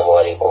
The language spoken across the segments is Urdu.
السلام علیکم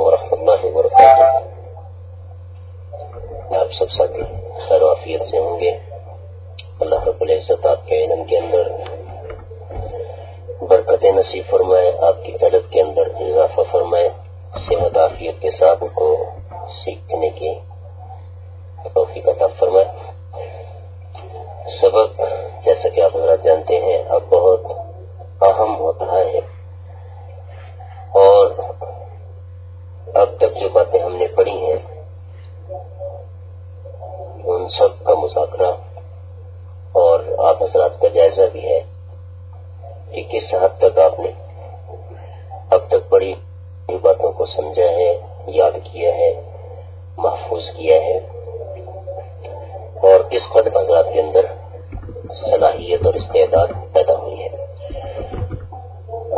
آپ حضرات کا جائزہ بھی ہے کہ کس حد تک آپ نے اب تک پڑھی باتوں کو سمجھا ہے، یاد کیا ہے، محفوظ کیا ہے اور کس قدر حضرات کے اندر صلاحیت اور استعداد پیدا ہوئی ہے۔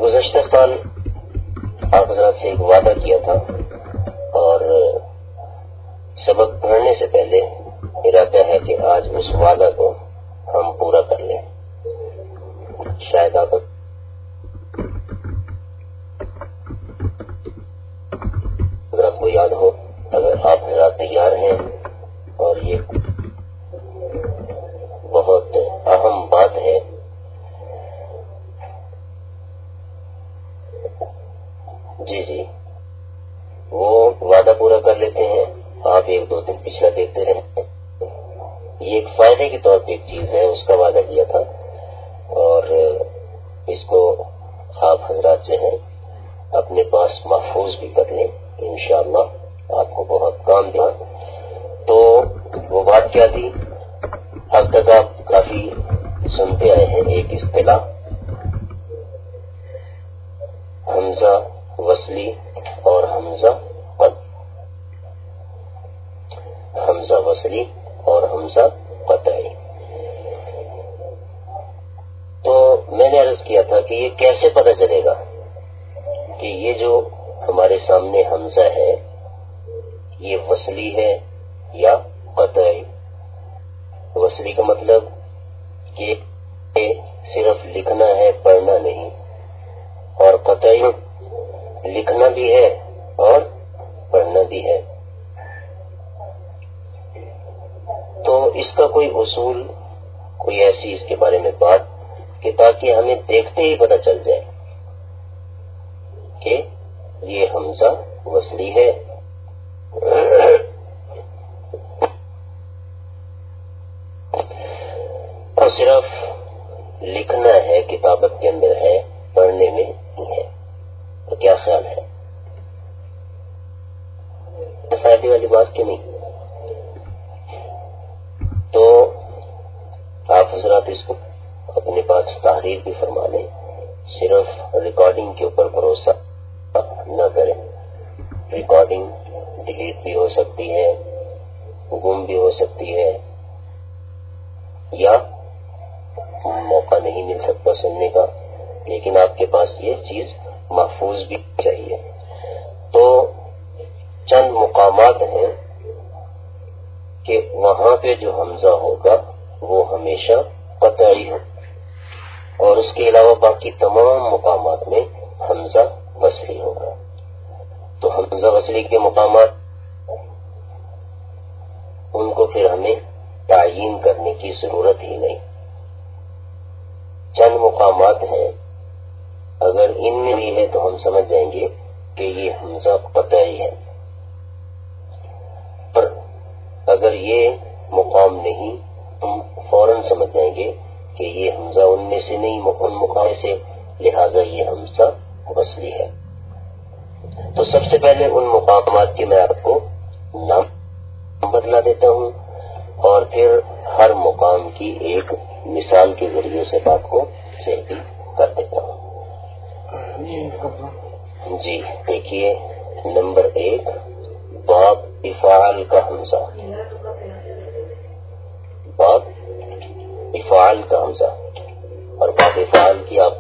گزشتہ سال آپ حضرات سے ایک وعدہ کیا تھا اور سبق پڑھنے سے پہلے ارادہ ہے کہ آج اس وعدہ کو جی جی۔ وہ وعدہ پورا کر لیتے ہیں، آپ ایک دو دن پچھلا دیکھتے رہے یہ ایک فائدے کے طور پہ ایک چیز ہے، اس کا وعدہ کیا تھا۔ اور اس کو آپ حضرات جو ہیں، اپنے پاس محفوظ بھی کر کہ یہ جو ہمارے سامنے حمزہ ہے، یہ وصلی ہے یا قطعی؟ وصلی کا مطلب کہ صرف لکھنا ہے، پڑھنا نہیں، اور قطعی لکھنا بھی ہے اور پڑھنا بھی ہے۔ تو اس کا کوئی اصول، کوئی ایسی اس کے بارے میں بات کہ تاکہ ہمیں دیکھتے ہی پتہ چل جائے۔ کہ یہ حمزہ وصلی ہے۔ اور صرف لکھنا ہے، کتابت کے اندر ہے، پڑھنے میں نہیں ہے۔ تو کیا خیال ہے؟ فائدے والی بات کیوں نہیں؟ تو آپ حضرات اس کو اپنے پاس تحریر بھی فرما لیں، صرف ریکارڈنگ کے اوپر بھروسہ۔ ڈیلیٹ بھی ہو سکتی ہے گم بھی ہو سکتی ہے، یا موقع نہیں مل سکتا سننے کا، لیکن آپ کے پاس یہ چیز محفوظ بھی چاہیے۔ تو چند مقامات ہیں کہ وہاں پہ جو حمزہ ہوگا، وہ ہمیشہ قطعی ہو۔ اور اس کے علاوہ باقی تمام کے مقامات، ان کو پھر ہمیں تعین کرنے کی ضرورت ہی نہیں۔ چند مقامات ہیں۔ اگر ان میں بھی ہے تو ہم سمجھ جائیں گے کہ یہ حمزہ قطعی ہے پر اگر یہ مقام نہیں، ہم فوراً سمجھ جائیں گے کہ یہ حمزہ ان میں سے نہیں، ان مقام سے، لہذا یہ حمزہ وصلی ہے۔ تو سب سے پہلے ان مقامات کے میں آپ کو نام بدلا دیتا ہوں اور پھر ہر مقام کی ایک مثال کے ذریعے سے بات کو صحیح کر دیتا ہوں۔ جی دیکھیے نمبر ایک باب افعال کا حمزہ۔ باب افعال کا حمزہ۔ اور باب افعال کی آپ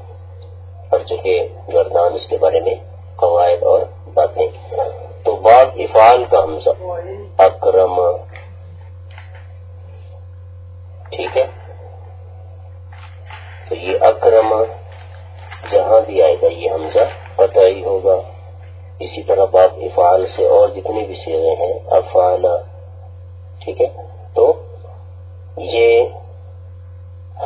پڑھ چکے گردان اس کے بارے میں قواعد اور باتیں۔ تو باب افعال کا حمزہ۔ اکرم۔ ٹھیک ہے؟ تو یہ اکرم، جہاں بھی آئے گا یہ حمزہ قطعی ہوگا۔ اسی طرح باب افعال سے اور جتنے بھی سیرے ہیں، افعال۔ ٹھیک ہے؟ تو یہ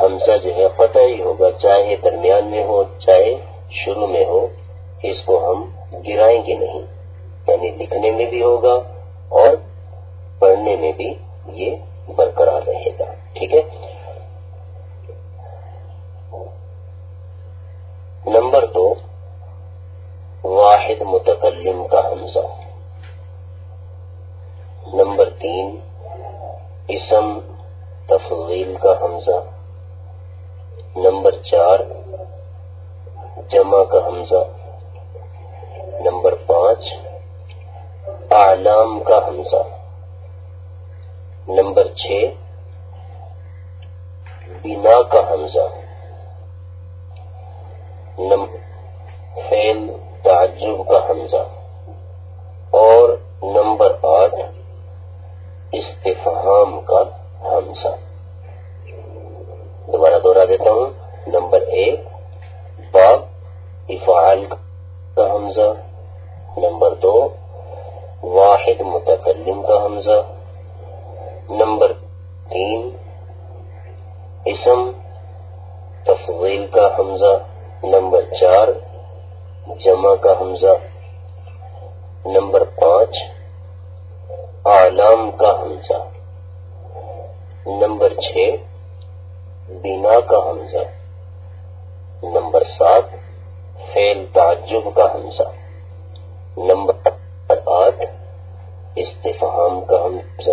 حمزہ جو ہے قطعی ہوگا، چاہے درمیان میں ہو، چاہے شروع میں ہو، اس کو ہم گرائیں گے نہیں۔ یعنی لکھنے میں بھی ہوگا اور پڑھنے میں بھی یہ برقرار رہے گا۔ ٹھیک ہے؟ نمبر دو، واحد متکلم کا حمزہ۔ نمبر تین، اسم تفضیل کا حمزہ۔ نمبر چار، جمع کا حمزہ نمبر پانچ اعلام کا حمزہ نمبر چھ بنا کا حمزہ فیل تعجب کا حمزہ اور نمبر آٹھ استفہام کا حمزہ دوبارہ دوہرا دیتا ہوں نمبر ایک باب افعال کا حمزہ، نمبر دو، واحد متکلم کا حمزہ، نمبر تین، اسم تفضیل کا حمزہ، نمبر چار، جمع کا حمزہ، نمبر پانچ آلام کا حمزہ، نمبر چھ بینا کا حمزہ، نمبر سات فیل تعجب کا حمزہ۔ نمبر آٹھ، استفہام کا حمزہ۔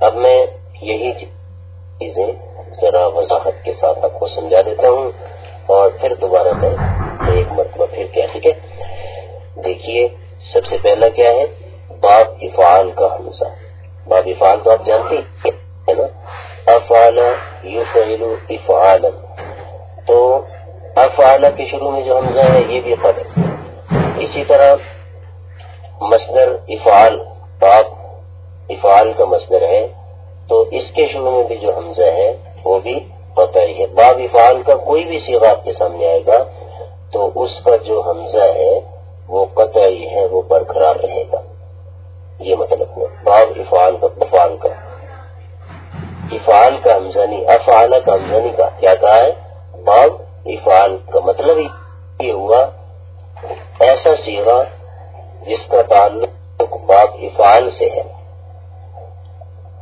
اب میں یہی چیزیں ذرا وضاحت کے ساتھ آپ کو سمجھا دیتا ہوں اور پھر دوبارہ میں ایک مرتبہ پھر کیا، ٹھیک ہے؟ دیکھیے، سب سے پہلا کیا ہے؟ باب افعال کا حمزہ۔ باب افعال تو آپ جانتے ہیں نا؟ افعال یو فعل افعال تو افعال کے شروع میں جو حمزہ ہے یہ بھی قد ہے اسی طرح مصدر افعال باب افعال کا مصدر ہے۔ تو اس کے شروع میں بھی جو حمزہ ہے وہ بھی قطعی ہے۔ باب افعال کا کوئی بھی سیغ آپ کے سامنے آئے گا، تو اس کا جو حمزہ ہے وہ قطعی ہے، وہ برقرار رہے گا۔ یہ مطلب ہے باب افعال کا افعال کا۔ افعال کا حمزہ نہیں افعال کا حمزہ نہیں کا کیا کہا ہے؟ باب افعال کا مطلب یہ ہوا، ایسا سیغا جس کا تعلق باب افعال سے ہے۔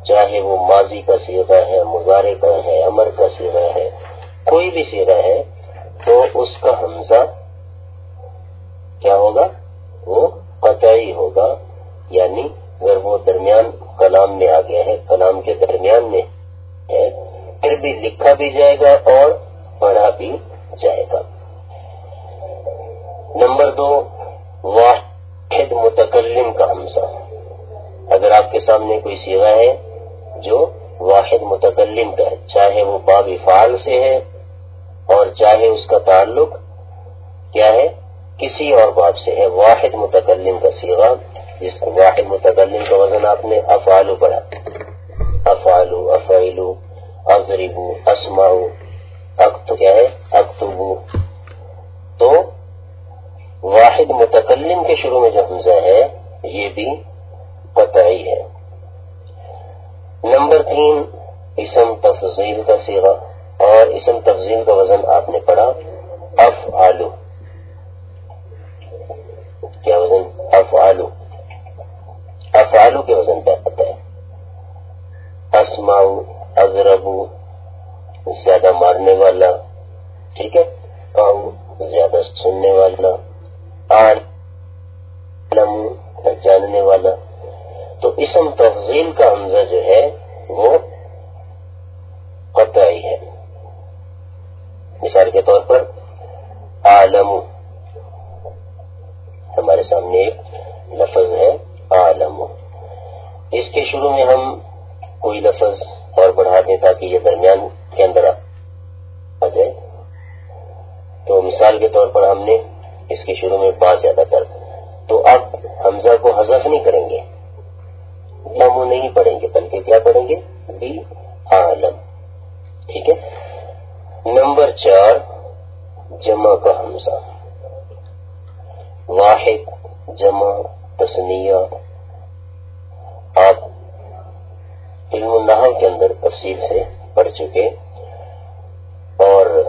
چاہے وہ ماضی کا سیرا ہے مظاہرے کا ہے امر کا سیرا ہے، کوئی بھی سیرا ہے، تو اس کا حمزہ کیا ہوگا؟ وہ قطعی ہوگا۔ یعنی اگر وہ درمیان کلام میں آ گیا ہے، کلام کے درمیان میں ہے، پھر بھی لکھا بھی جائے گا اور پڑھا بھی جائے گا۔ نمبر دو، واحد متکلم کا حمزہ۔ اگر آپ کے سامنے کوئی سیوا ہے جو واحد متکلم کا ہے، چاہے وہ باب افعال سے ہے اور چاہے اس کا تعلق کیا ہے، کسی اور باب سے ہے۔ واحد متکلم کا سیوا جس کو واحد متکلم کا وزن آپ نے افعالو پڑھا۔ افعالو افعلو اضربو اسماؤ اکت کیا ہے؟ واحد متکلم کے شروع میں جو حمزہ ہے، یہ بھی قطعی ہے۔ نمبر تین، اسم تفضیل کا سیرا اور اسم تفضیل کا وزن آپ نے پڑھا اف آلو کیا وزن؟ اف آلو اف آلو کے وزن پہ آتا ہے۔ اسماؤ ازربو زیادہ مارنے والا، ٹھیک ہے؟ زیادہ سننے والا۔ جاننے والا۔ تو اسم تفضیل کا حمزہ جو ہے، وہ قطعی ہے۔ مثال کے طور پر عالم ہمارے سامنے ایک لفظ ہے عالم اس کے شروع میں ہم کوئی لفظ اور بڑھا دیں تاکہ یہ درمیان کے اندر آ جائے۔ تو مثال کے طور پر ہم نے اس کے شروع میں بات زیادہ کر تو اب حمزہ کو حذف نہیں کریں گے۔ لمو نہیں پڑھیں گے، بلکہ کیا پڑھیں گے؟ بی عالم۔ ٹھیک ہے؟ نمبر چار، جمع کا حمزہ۔ واحد، جمع تسنیہ آپ علم النحو کے اندر تفصیل سے پڑھ چکے۔ اور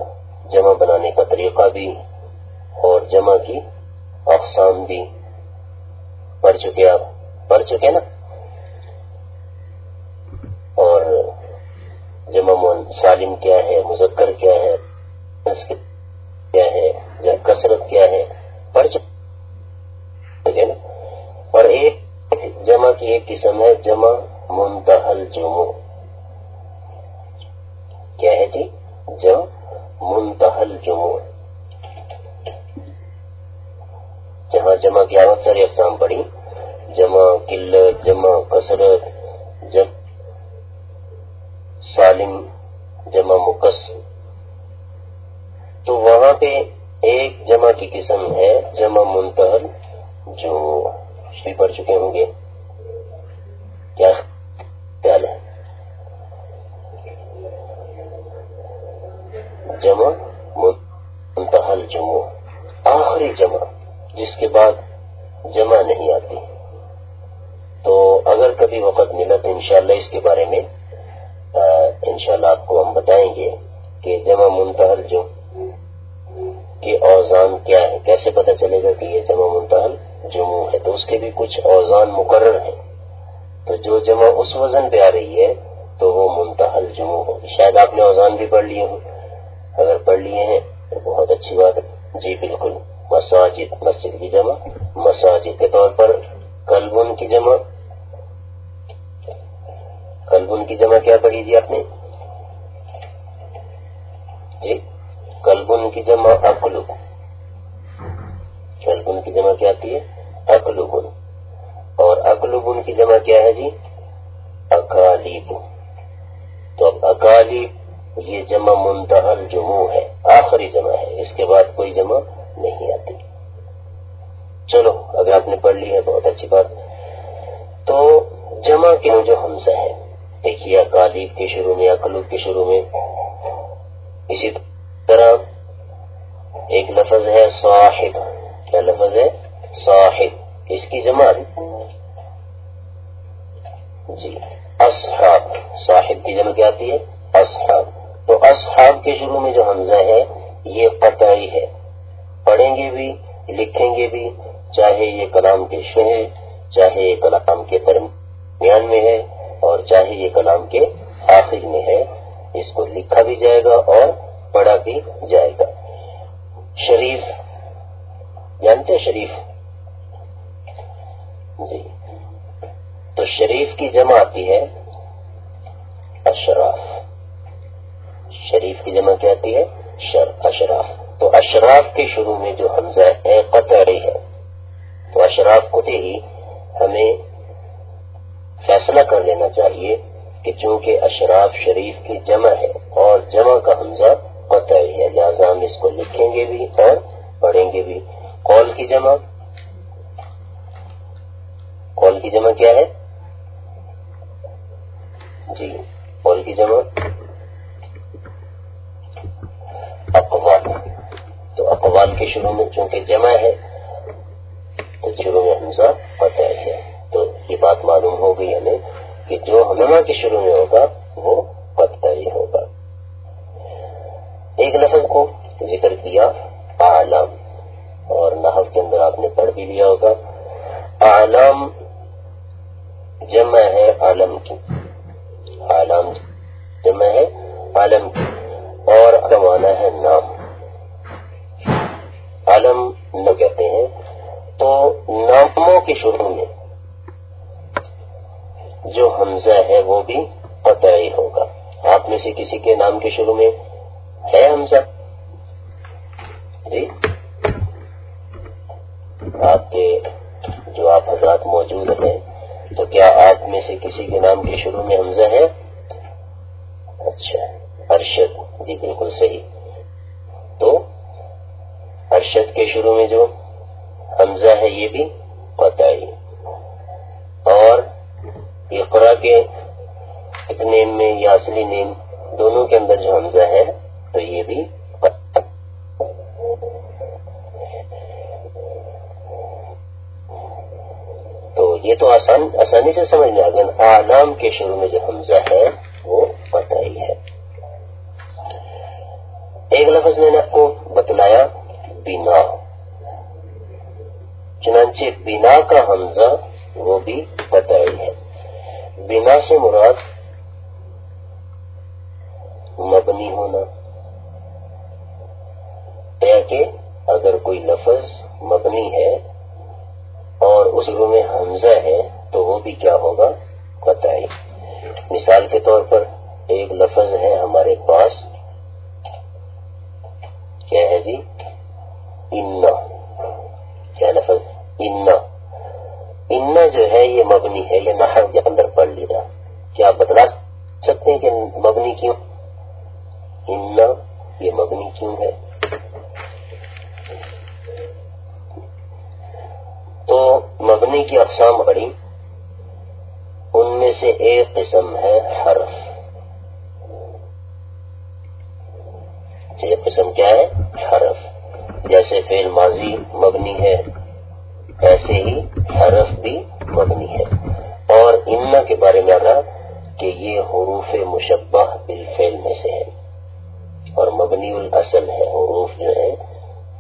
جمع بنانے کا طریقہ بھی اور جمع کی اقسام بھی پڑھ چکے آپ پڑھ چکے نا؟ اور جمع سالم کیا ہے، مذکر کیا ہے کیا ہے، یا کثرت کیا ہے پڑھ چکے نا؟ اور ایک جمع کی ایک قسم ہے، جمع منتحل جمع۔ کیا ہے جی؟ جمع منتحل جمع جہاں جمع کی بہت ساری اقسام پڑی جمع قلت، جمع کثرت جب سالم، جمع مکس تو وہاں پہ ایک جمع کی قسم ہے، جمع منتحل، جو بھی پڑھ چکے ہوں گے۔ کیا خیال ہے؟ جمع منتحل جمع آخری جمع جس کے بعد جمع نہیں آتی۔ تو اگر کبھی وقت ملا تو انشاءاللہ اس کے بارے میں انشاءاللہ آپ کو ہم بتائیں گے کہ جمع منتحل جو کہ اوزان کیا ہے، کیسے پتہ چلے گا کہ یہ جمع منتحل جمع ہے؟ تو اس کے بھی کچھ اوزان مقرر ہیں۔ تو جو جمع اس وزن پہ آ رہی ہے، تو وہ منتحل جمع ہوگی۔ شاید آپ نے اوزان بھی پڑھ لیے ہوں۔ اگر پڑھ لیے ہیں تو بہت اچھی بات ہے۔ جی بالکل۔ مساجد، مسجد کی جمع، مساجد کے طور پر کلبن کی جمع۔ کلبن کی جمع کیا پڑھی جی آپ نے؟ جی کلبن کی جمع اقلب کلبن کی جمع کیا آتی ہے؟ اقلبن اور اقلبن کی جمع کیا ہے جی؟ اکالیب۔ تو اب اکالیب یہ جمع منتحل جمع ہے، آخری جمع ہے، اس کے بعد کوئی جمع نہیں آتی۔ چلو، اگر آپ نے پڑھ لی ہے، بہت اچھی بات۔ تو جمع کیوں جو حمزہ ہے، دیکھیے اکالیب کے شروع میں اقلوب کے شروع میں۔ اسی طرح ایک لفظ ہے صاحب، کیا لفظ ہے؟ صاحب۔ اس کی جمع۔ جی اصحاب۔ صاحب کی جمع کیا آتی ہے؟ اصحاب۔ تو اصحاب کے شروع میں جو حمزہ ہے، یہ قطعی ہے۔ پڑھیں گے بھی، لکھیں گے بھی، چاہے یہ کلام کے شہر چاہے یہ کلام کے درمیان میں ہے اور چاہے یہ کلام کے آخر میں ہے۔ اس کو لکھا بھی جائے گا اور پڑھا بھی جائے گا۔ شریف، جانتے شریف؟ جی۔ تو شریف کی جمع آتی ہے اشراف۔ شریف کی جمع کیا آتی ہے؟ شر، اشراف۔ تو اشراف کے شروع میں جو حمزہ ہے قطعی ہے۔ تو اشراف کو ہی ہمیں فیصلہ کر لینا چاہیے کہ چونکہ اشراف شریف کی جمع ہے اور جمع کا حمزہ قطعی ہے، لہٰذا ہم اس کو لکھیں گے بھی اور پڑھیں گے بھی۔ قول کی جمع؟ قول کی جمع کیا ہے؟ جی قول کی جمع۔ تو کے شروع میں چونکہ جمع ہے تو شروع میں حمزہ قطعی ہے۔ تو یہ بات معلوم ہو گئی ہمیں کہ جو جمع کے شروع میں ہوگا، وہ قطعی ہوگا۔ ایک لفظ کو ذکر کیا عالم اور نحف کے اندر آپ نے پڑھ بھی لیا ہوگا۔ عالم جمع ہے عالم کی۔ عالم جمع ہے عالم کی۔ اور کمانا ہے نام۔ کے شروع میں۔ جو حمزہ ہے وہ بھی قطعی ہوگا۔ آپ میں سے کسی کے نام کے شروع میں ہے حمزہ؟ یہ تو آسان آسانی سے سمجھ میں آ گیا۔ آلام کے شروع میں جو حمزہ ہے، وہ پتہ ہی ہے۔ ایک لفظ میں نے آپ کو بتلایا، بینا۔ چنانچہ بینا کا حمزہ وہ بھی پتہ ہی ہے۔ بنا سے مراد انا جو ہے یہ مبنی ہے، یہ نحر کے اندر پڑھ لینا کیا آپ بتلا سکتے ہیں کہ مبنی کیوں؟ انا یہ مبنی کیوں ہے؟ تو مبنی کی اقسام پڑی ان میں سے ایک قسم ہے حرف۔ ایک قسم کیا ہے؟ حرف۔ جیسے فعل ماضی مبنی ہے، ایسے ہی حرف بھی مبنی ہے۔ اور ان کے بارے میں آگا کہ یہ حروف مشبہ بالفعل میں سے ہے اور مبنی الاصل ہے، حروف جو ہے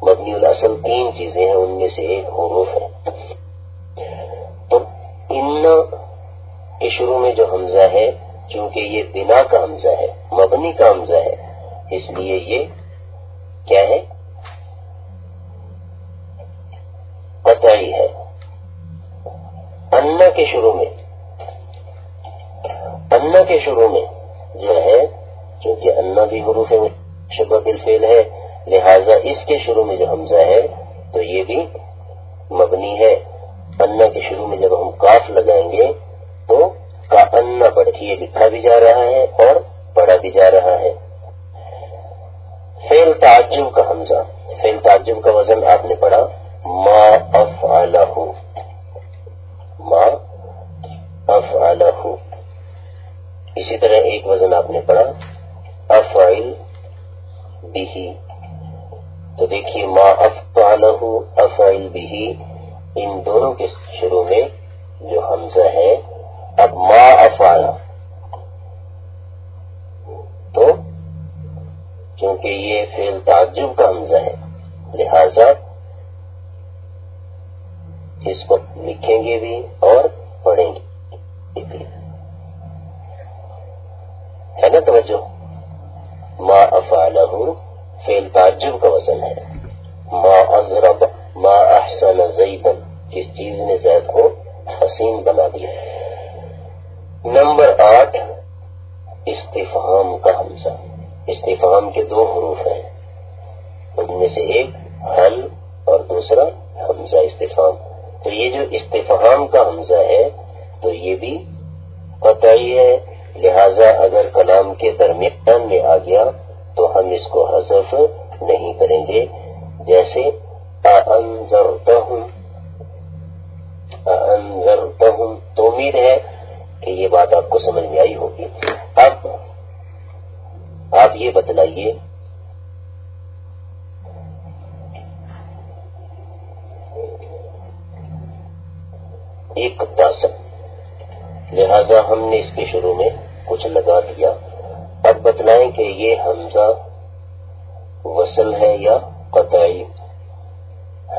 مبنی الاصل تین چیزیں ہیں، ان میں سے ایک حروف ہے۔ تو ان کے شروع میں جو حمزہ ہے، چونکہ یہ بنا کا حمزہ ہے، مبنی کا حمزہ ہے، اس لیے یہ کیا ہے؟ قطعی ہے۔ کے شروع میں۔ انا کے شروع میں جو ہے کیونکہ انا بھی حروف شبہ بالفعل ہے، لہذا اس کے شروع میں جو حمزہ ہے، تو یہ بھی مبنی ہے۔ انا کے شروع میں جب ہم کاف لگائیں گے، تو کا انا پڑھی لکھا بھی جا رہا ہے اور پڑھا بھی جا رہا ہے۔ فیل تعجب کا حمزہ۔ فیل تعجب کا وزن آپ نے پڑھا، ما افعلہ ما افعلہ اسی طرح ایک وزن آپ نے پڑھا، افعل بھی تو دیکھیے، ما افعلہ افعل بھی ان دونوں کے شروع میں جو حمزہ ہے، اب ما افعلہ۔ تو کیونکہ یہ فعل تعجب کا حمزہ ہے، لہذا اس کو لکھیں گے بھی اور پڑھیں گے۔ ہے توجہ۔ ما افعلہ فیل تعجب کا وزن ہے۔ ما ازرب ما احسن زیبن کس چیز نے زید کو حسین بنا دیا نمبر آٹھ، استفہام کا حمزہ۔ استفہام کے دو حروف ہیں۔ ان میں سے ایک حل اور دوسرا حمزہ استفہام۔ تو یہ جو استفہام کا حمزہ ہے، تو یہ بھی قطعی ہے۔ لہذا اگر کلام کے درمیان میں آ گیا تو ہم اس کو حذف نہیں کریں گے۔ جیسے تو امید ہے کہ یہ بات آپ کو سمجھ میں آئی ہوگی۔ اب، آپ یہ بتلائیے۔ ایک داسک لہذا ہم نے اس کے شروع میں کچھ لگا دیا۔ اب بتلائیں کہ یہ حمزہ وصل ہے یا قطعی؟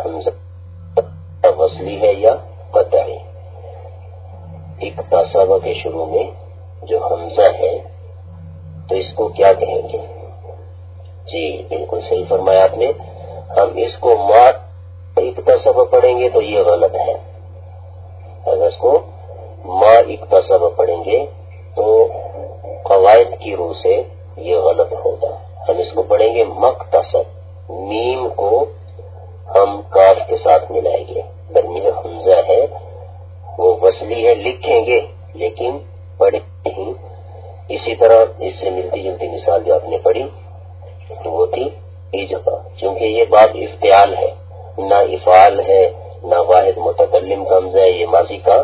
حمزہ وصلی ہے یا قطعی؟ ایک تصابہ کے شروع میں جو حمزہ ہے، تو اس کو کیا کہیں گے؟ جی بالکل صحیح فرمایا آپ نے۔ ہم اس کو مار ایک تصبہ پڑھیں گے تو یہ غلط ہے۔ اگر اس کو ماں ایک تصبہ پڑھیں گے قواعد کی روح سے یہ غلط ہوگا ہم اس کو پڑھیں گے مختصر میم کو ہم کاف کے ساتھ ملائیں گے۔ درمی حمزہ ہے۔ وہ وصلی ہے، لکھیں گے۔ لیکن پڑھیں نہیں اسی طرح اس سے ملتی جلتی مثال جو آپ نے پڑھی، وہ تھی ایجبا چونکہ یہ بات افتعال ہے۔ نہ افعال ہے، نہ واحد متکلم کا حمزہ ہے، یہ ماضی کا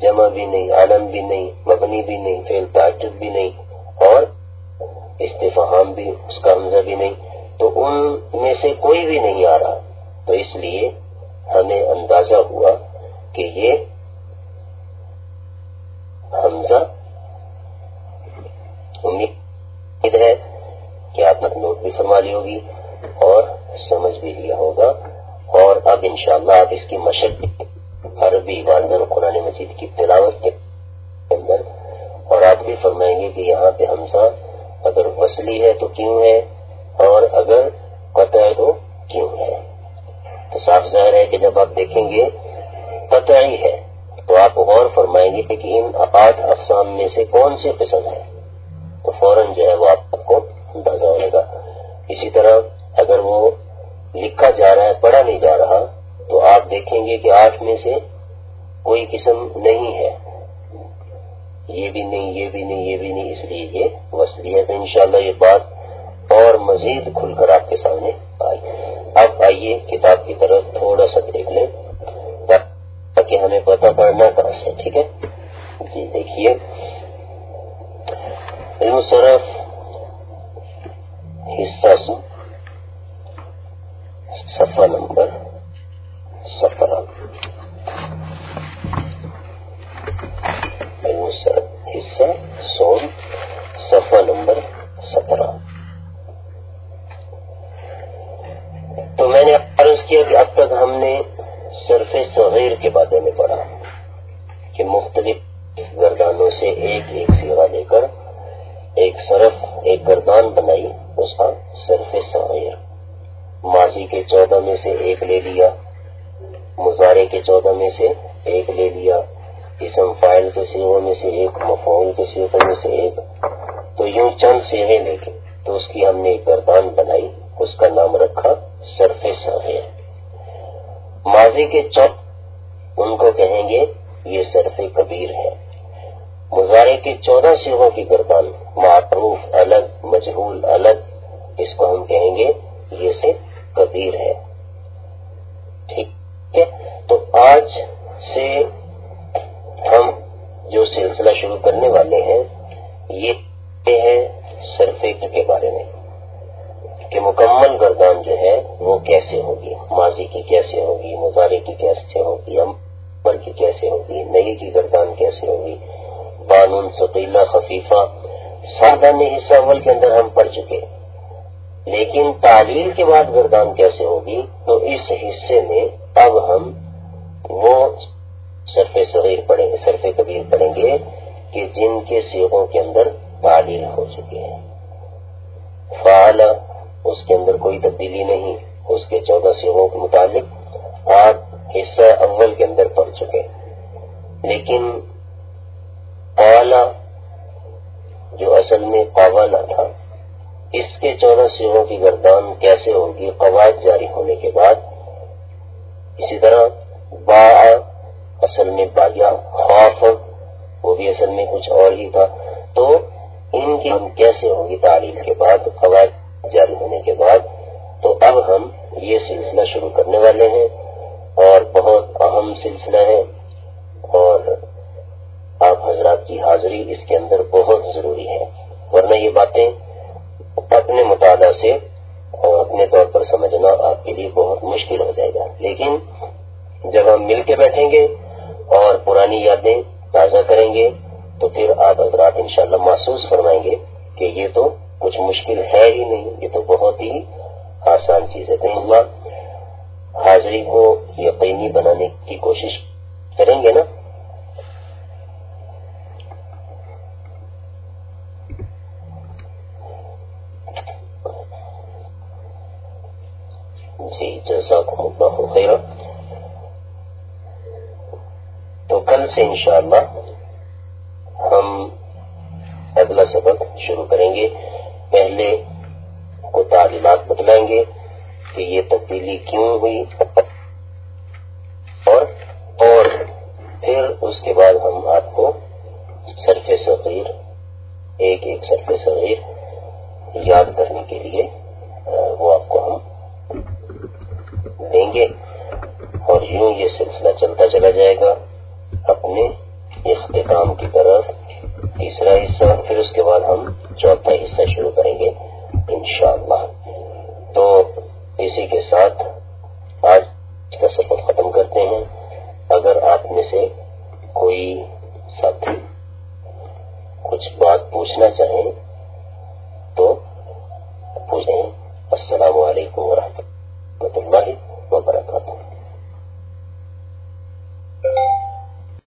جمع بھی نہیں عالم بھی نہیں، مبنی بھی نہیں فیل تعجب بھی نہیں، اور استفہام بھی، اس کا حمزہ بھی نہیں۔ تو ان میں سے کوئی بھی نہیں آ رہا۔ تو اس لیے ہمیں اندازہ ہوا کہ یہ حمزہ، امید ہے کہ آپ نے نوٹ بھی فرما لی ہوگی اور سمجھ بھی لیا ہوگا۔ اور اب انشاءاللہ آپ اس کی مشق عربی کیوں ہے اور اگر قطع ہے تو کیوں ہے؟ تو صاف ظاہر ہے کہ جب آپ دیکھیں گے قطعی ہے۔ تو آپ غور فرمائیں گے کہ ان آٹھ افسام میں سے کون سی قسم ہے تو فوراً جو ہے وہ آپ کو اندازہ ہوئے گا اسی طرح اگر وہ لکھا جا رہا ہے، پڑھا نہیں جا رہا، تو آپ دیکھیں گے کہ آٹھ میں سے کوئی قسم نہیں ہے۔ یہ بھی نہیں، یہ بھی نہیں، یہ بھی نہیں۔ اس لیے یہ وصلی ہے۔ تو انشاءاللہ یہ بات مزید کھل کر آپ کے سامنے آئی۔ اب آئیے کتاب کی طرف تھوڑا سا دیکھ لیں۔ تاکہ ہمیں پتہ پڑنا کہاں سے ٹھیک ہے؟ جی دیکھیے۔ علم صرف حصہ صفحہ نمبر معروف الگ، مجہول الگ، اس کو ہم کہیں گے، یہ سے کبیر ہے۔ ٹھیک ہے؟ تو آج سے ہم جو سلسلہ شروع کرنے والے ہیں، یہ ہے سرفیکٹ کے بارے میں، کہ مکمل گردان جو ہے، وہ کیسے ہوگی؟ ماضی کی کیسے ہوگی؟ مظاہرے کی کیسے ہوگی؟ امبر کی کیسے ہوگی؟ نئی کی گردان کیسے ہوگی؟ بانون ثقیلا خفیفہ سادہ حصہ اول کے اندر ہم پڑھ چکے لیکن تعلیم کے بعد گردان کیسے ہوگی؟ تو اس حصے میں اب ہم وہ صرف صغیر پڑھیں گے، صرف کبیر پڑھیں گے کہ جن کے سیغوں کے اندر تعلیم ہو چکے ہیں۔ فعال اس کے اندر کوئی تبدیلی نہیں، اس کے چودہ سیغوں کے متعلق آپ حصہ اول کے اندر پڑھ چکے لیکن اعلی جو اصل میں قوانا تھا۔ اس کے چودہ سیغوں کی گردان کیسے ہوگی قواعد جاری ہونے کے بعد؟ اسی طرح با، اصل میں باغیا خوف وہ بھی اصل میں کچھ اور ہی تھا۔ تو ان کی ہم کیسے ہوگی تعلیم کے بعد، قواعد جاری ہونے کے بعد؟ تو اب ہم یہ سلسلہ شروع کرنے والے ہیں اور بہت اہم سلسلہ ہے اور کی حاضری اس کے اندر بہت ضروری ہے۔ ورنہ یہ باتیں اپنے مطالعہ سے اور اپنے طور پر سمجھنا آپ کے لیے بہت مشکل ہو جائے گا۔ لیکن جب ہم مل کے بیٹھیں گے اور پرانی یادیں تازہ کریں گے تو پھر آپ حضرات انشاءاللہ محسوس فرمائیں گے کہ یہ تو کچھ مشکل ہے ہی نہیں، یہ تو بہت ہی آسان چیز ہے۔ تو اللہ حاضری کو یقینی بنانے کی کوشش کریں گے نا جی جزاکم اللہ خیر تو کل سے انشاءاللہ ہم اگلا سبق شروع کریں گے۔ پہلے کو تعلیمات بتلائیں گے کہ یہ تبدیلی کیوں ہوئی اور اور پھر اس کے بعد ہم آپ کو صرف صغیر، ایک ایک صرف صغیر یاد کرنے کے لیے وہ آپ کو ہم دیں گے اور یوں یہ سلسلہ چلتا چلا جائے گا۔ اپنے اختتام کی طرف تیسرا حصہ، پھر اس کے بعد ہم چوتھا حصہ شروع کریں گے انشاءاللہ۔ تو اسی کے ساتھ آج کا سفر ختم کرتے ہیں۔ اگر آپ میں سے کوئی ساتھی کچھ بات پوچھنا چاہیں